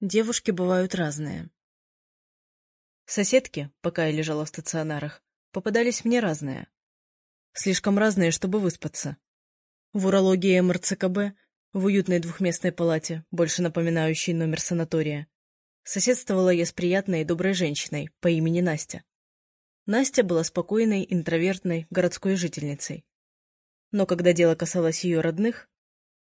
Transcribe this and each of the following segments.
Девушки бывают разные. Соседки, пока я лежала в стационарах, попадались мне разные. Слишком разные, чтобы выспаться. В урологии МРЦКБ, в уютной двухместной палате, больше напоминающей номер санатория, соседствовала я с приятной и доброй женщиной по имени Настя. Настя была спокойной, интровертной, городской жительницей. Но когда дело касалось ее родных,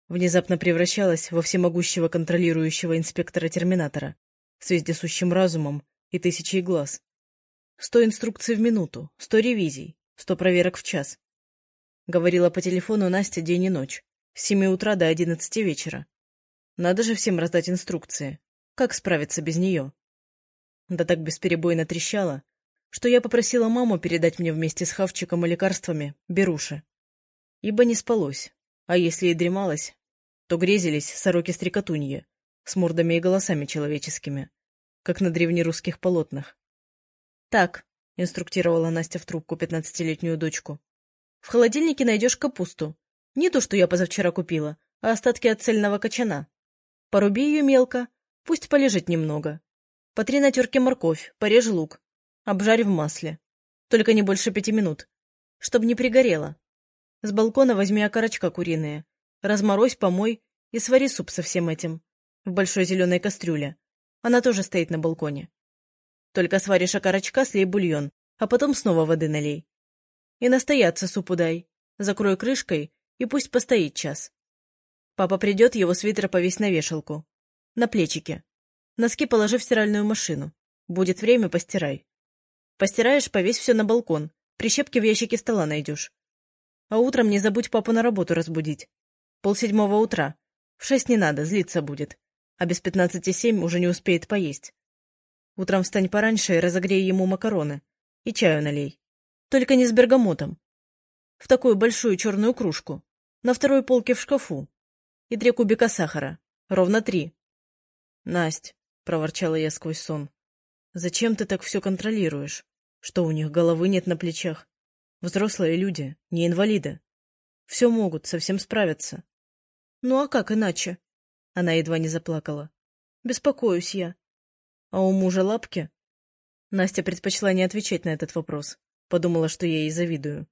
внезапно превращалась во всемогущего контролирующего инспектора-терминатора с вездесущим разумом и тысячей глаз. Сто инструкций в минуту, сто ревизий, сто проверок в час. Говорила по телефону Настя день и ночь, с семи утра до одиннадцати вечера. Надо же всем раздать инструкции. Как справиться без нее? Да так бесперебойно трещала, что я попросила маму передать мне вместе с хавчиком и лекарствами беруши. Ибо не спалось, а если и дремалось, то грезились сороки-стрекотуньи с мордами и голосами человеческими, как на древнерусских полотнах. «Так», — инструктировала Настя в трубку пятнадцатилетнюю дочку, — «в холодильнике найдешь капусту. Не то, что я позавчера купила, а остатки от цельного кочана. Поруби ее мелко, пусть полежит немного. Потри на терке морковь, порежь лук. Обжарь в масле. Только не больше пяти минут. Чтоб не пригорело. С балкона возьми окорочка куриные. Разморозь, помой и свари суп со всем этим. В большой зеленой кастрюле. Она тоже стоит на балконе. Только сваришь окорочка, слей бульон, а потом снова воды налей. И настояться супу дай. Закрой крышкой и пусть постоит час. Папа придет, его свитер повесь на вешалку. На плечике. Носки положи в стиральную машину. Будет время, постирай. Постираешь, повесь все на балкон. Прищепки в ящике стола найдешь. А утром не забудь папу на работу разбудить. Полседьмого утра. В шесть не надо, злиться будет. А без пятнадцати семь уже не успеет поесть. Утром встань пораньше и разогрей ему макароны. И чаю налей. Только не с бергамотом. В такую большую черную кружку. На второй полке в шкафу. И три кубика сахара. Ровно три. — Насть, — проворчала я сквозь сон, — зачем ты так все контролируешь? Что у них головы нет на плечах? Взрослые люди, не инвалиды. Все могут, совсем справятся. Ну а как иначе? Она едва не заплакала. Беспокоюсь я. А у мужа лапки? Настя предпочла не отвечать на этот вопрос. Подумала, что я ей завидую.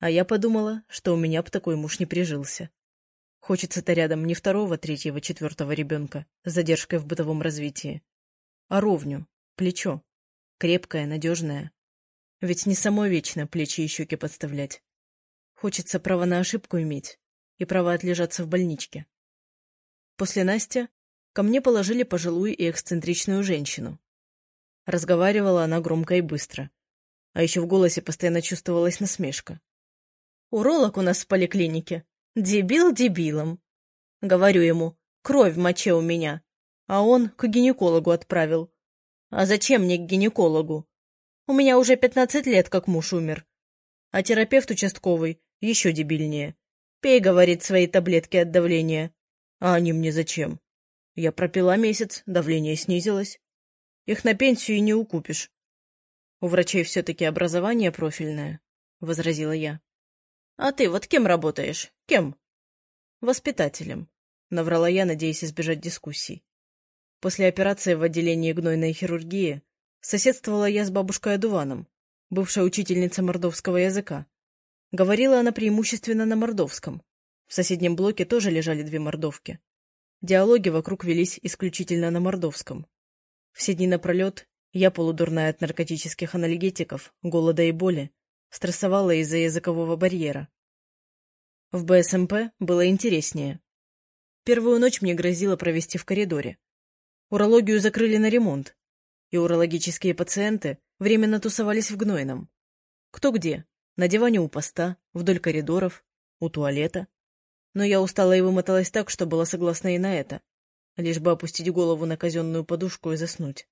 А я подумала, что у меня б такой муж не прижился. Хочется-то рядом не второго, третьего, четвертого ребенка с задержкой в бытовом развитии, а ровню, плечо, крепкое, надежное, ведь не самой вечно плечи и щеки подставлять. Хочется право на ошибку иметь и право отлежаться в больничке. После Настя ко мне положили пожилую и эксцентричную женщину. Разговаривала она громко и быстро, а еще в голосе постоянно чувствовалась насмешка. «Уролог у нас в поликлинике. Дебил дебилом. Говорю ему, кровь в моче у меня, а он к гинекологу отправил. А зачем мне к гинекологу? У меня уже пятнадцать лет, как муж умер. А терапевт участковый еще дебильнее. Пей, говорит, свои таблетки от давления. А они мне зачем? Я пропила месяц, давление снизилось. Их на пенсию и не укупишь. У врачей все-таки образование профильное, — возразила я. А ты вот кем работаешь? Кем? Воспитателем, — наврала я, надеясь избежать дискуссий. После операции в отделении гнойной хирургии Соседствовала я с бабушкой Адуваном, бывшая учительница мордовского языка. Говорила она преимущественно на мордовском. В соседнем блоке тоже лежали две мордовки. Диалоги вокруг велись исключительно на мордовском. Все дни напролет я, полудурная от наркотических анальгетиков, голода и боли, стрессовала из-за языкового барьера. В БСМП было интереснее. Первую ночь мне грозило провести в коридоре. Урологию закрыли на ремонт, и урологические пациенты временно тусовались в Гнойном. Кто где? На диване у поста, вдоль коридоров, у туалета. Но я устала и вымоталась так, что была согласна и на это, лишь бы опустить голову на казенную подушку и заснуть.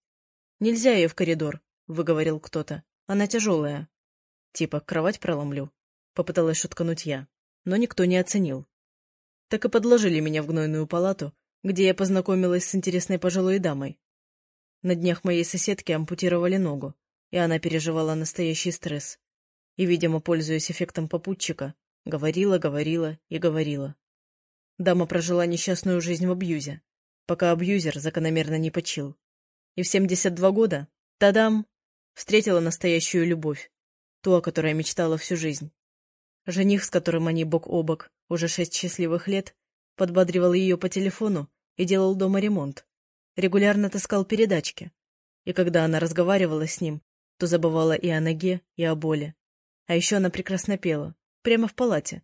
«Нельзя ее в коридор», — выговорил кто-то. «Она тяжелая». Типа, кровать проломлю. Попыталась шуткануть я, но никто не оценил. Так и подложили меня в гнойную палату, где я познакомилась с интересной пожилой дамой, на днях моей соседки ампутировали ногу, и она переживала настоящий стресс. И, видимо, пользуясь эффектом попутчика, говорила, говорила и говорила. Дама прожила несчастную жизнь в абьюзе. пока абьюзер закономерно не почил. И в 72 года, тадам, встретила настоящую любовь, ту, о которой мечтала всю жизнь. Жених, с которым они бок о бок уже шесть счастливых лет, подбадривал ее по телефону и делал дома ремонт. Регулярно таскал передачки. И когда она разговаривала с ним, то забывала и о ноге, и о боли. А еще она прекрасно пела, прямо в палате.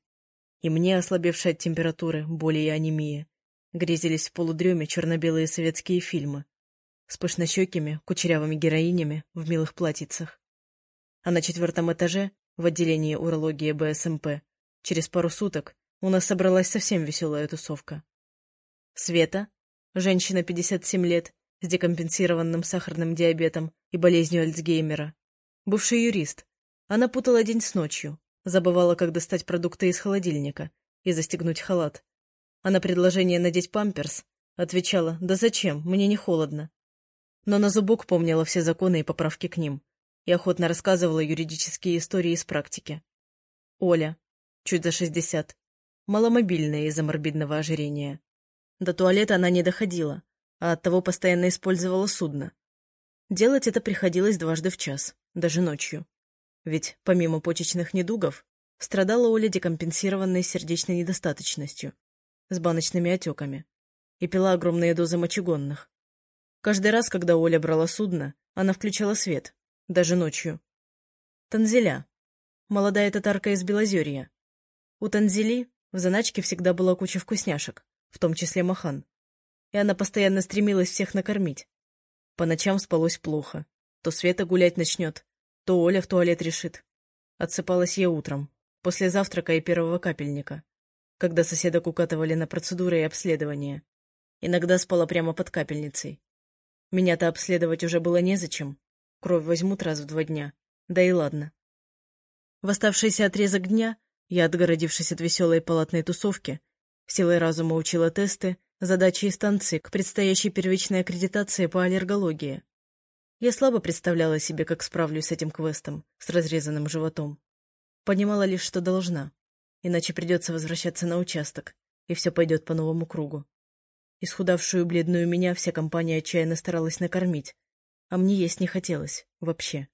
И мне, ослабевшая от температуры, боли и анемии, грезились в полудреме черно-белые советские фильмы с пышнощекими, кучерявыми героинями в милых платьицах. А на четвертом этаже, в отделении урологии БСМП, через пару суток у нас собралась совсем веселая тусовка. Света, женщина 57 лет, с декомпенсированным сахарным диабетом и болезнью Альцгеймера. Бывший юрист. Она путала день с ночью, забывала, как достать продукты из холодильника и застегнуть халат. А на предложение надеть памперс отвечала «Да зачем? Мне не холодно». Но на зубок помнила все законы и поправки к ним и охотно рассказывала юридические истории из практики. Оля, чуть за шестьдесят, маломобильная из-за морбидного ожирения. До туалета она не доходила, а оттого постоянно использовала судно. Делать это приходилось дважды в час, даже ночью. Ведь, помимо почечных недугов, страдала Оля декомпенсированной сердечной недостаточностью, с баночными отеками, и пила огромные дозы мочегонных. Каждый раз, когда Оля брала судно, она включала свет, даже ночью. Танзеля. Молодая татарка из Белозерья. У Танзели в заначке всегда была куча вкусняшек, в том числе махан. И она постоянно стремилась всех накормить. По ночам спалось плохо. То Света гулять начнет, то Оля в туалет решит. Отсыпалась я утром, после завтрака и первого капельника, когда соседок укатывали на процедуры и обследования. Иногда спала прямо под капельницей. Меня-то обследовать уже было незачем. Кровь возьмут раз в два дня. Да и ладно. В оставшийся отрезок дня я, отгородившись от веселой палатной тусовки, силой разума учила тесты, задачи и станции к предстоящей первичной аккредитации по аллергологии. Я слабо представляла себе, как справлюсь с этим квестом, с разрезанным животом. Понимала лишь, что должна, иначе придется возвращаться на участок, и все пойдет по новому кругу. Исхудавшую бледную меня вся компания отчаянно старалась накормить, а мне есть не хотелось, вообще.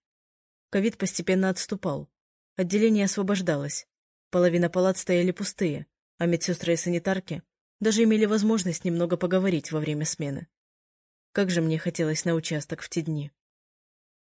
Ковид постепенно отступал. Отделение освобождалось. Половина палат стояли пустые, а медсестры и санитарки даже имели возможность немного поговорить во время смены. Как же мне хотелось на участок в те дни.